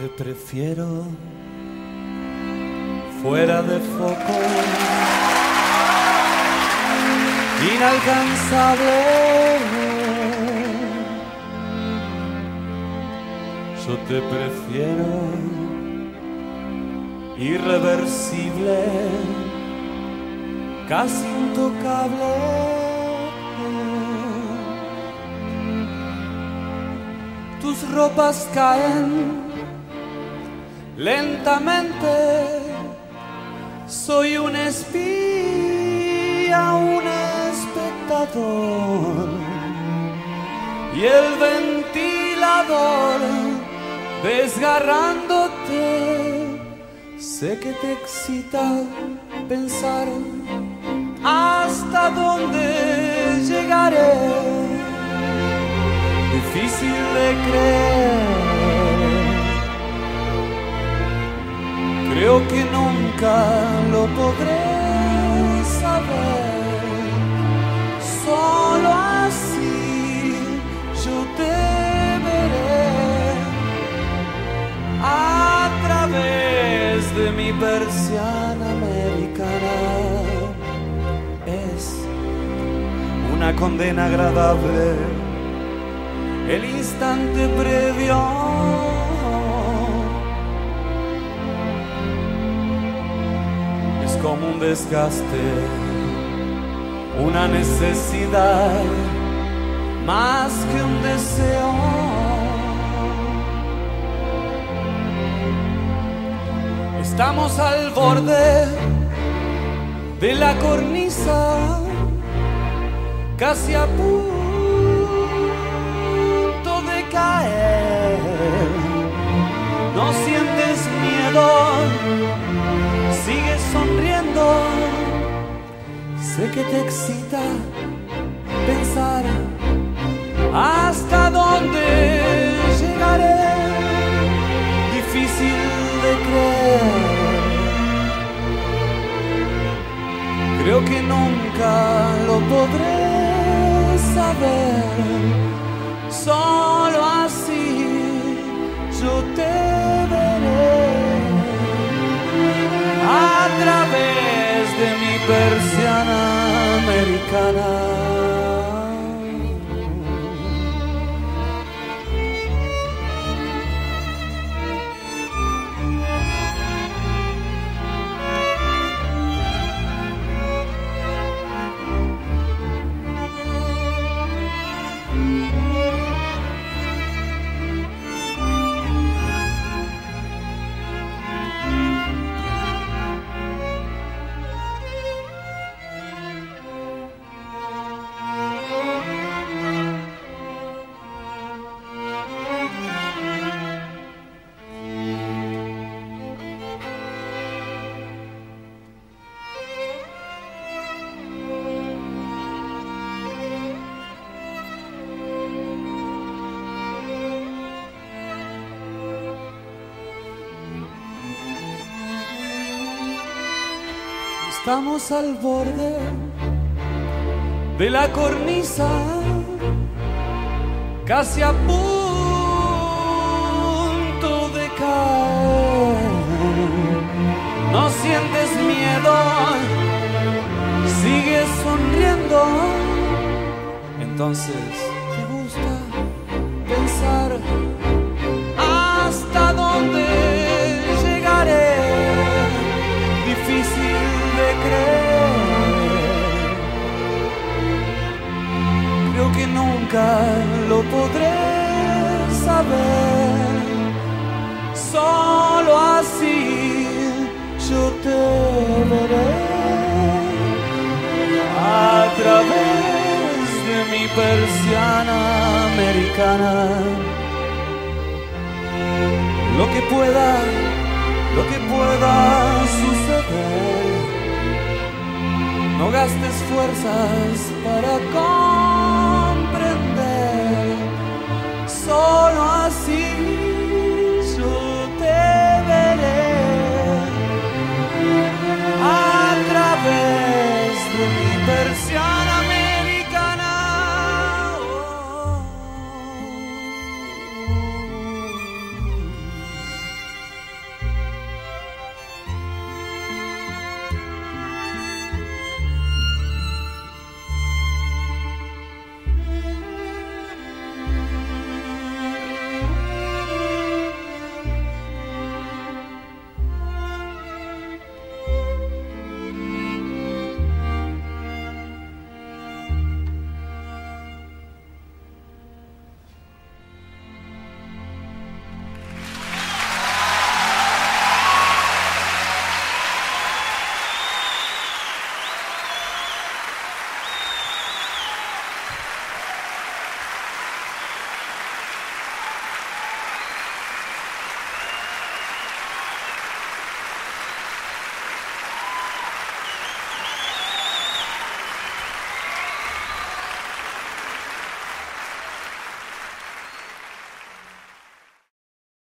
Te prefiero fuera de foco, inalcanzable. Yo te prefiero irreversible, casi intocable. Tus ropas caen lentamente. Soy un espía, un espectador. Y el ventilador desgarrándote. Sé que te excita pensar hasta dónde llegaré. Difícil de creer. Creo que nunca lo podré saber. Solo así yo te veré a través de mi persiana americana. Es una condena agradable. El instante previo como un desgaste, una necesidad más que un deseo. Estamos al borde de la cornisa, casi a punto de caer. No sientes miedo sé que te excita pensar hasta dónde llegaré. Difícil de creer. Creo que nunca lo podré saber. Solo americana. Estamos al borde de la cornisa, casi a punto de caer. No sientes miedo, sigues sonriendo. Entonces, nunca lo podré saber. Solo así yo te veré a través de mi persiana americana. Lo que pueda, lo que pueda suceder. No gastes fuerzas para con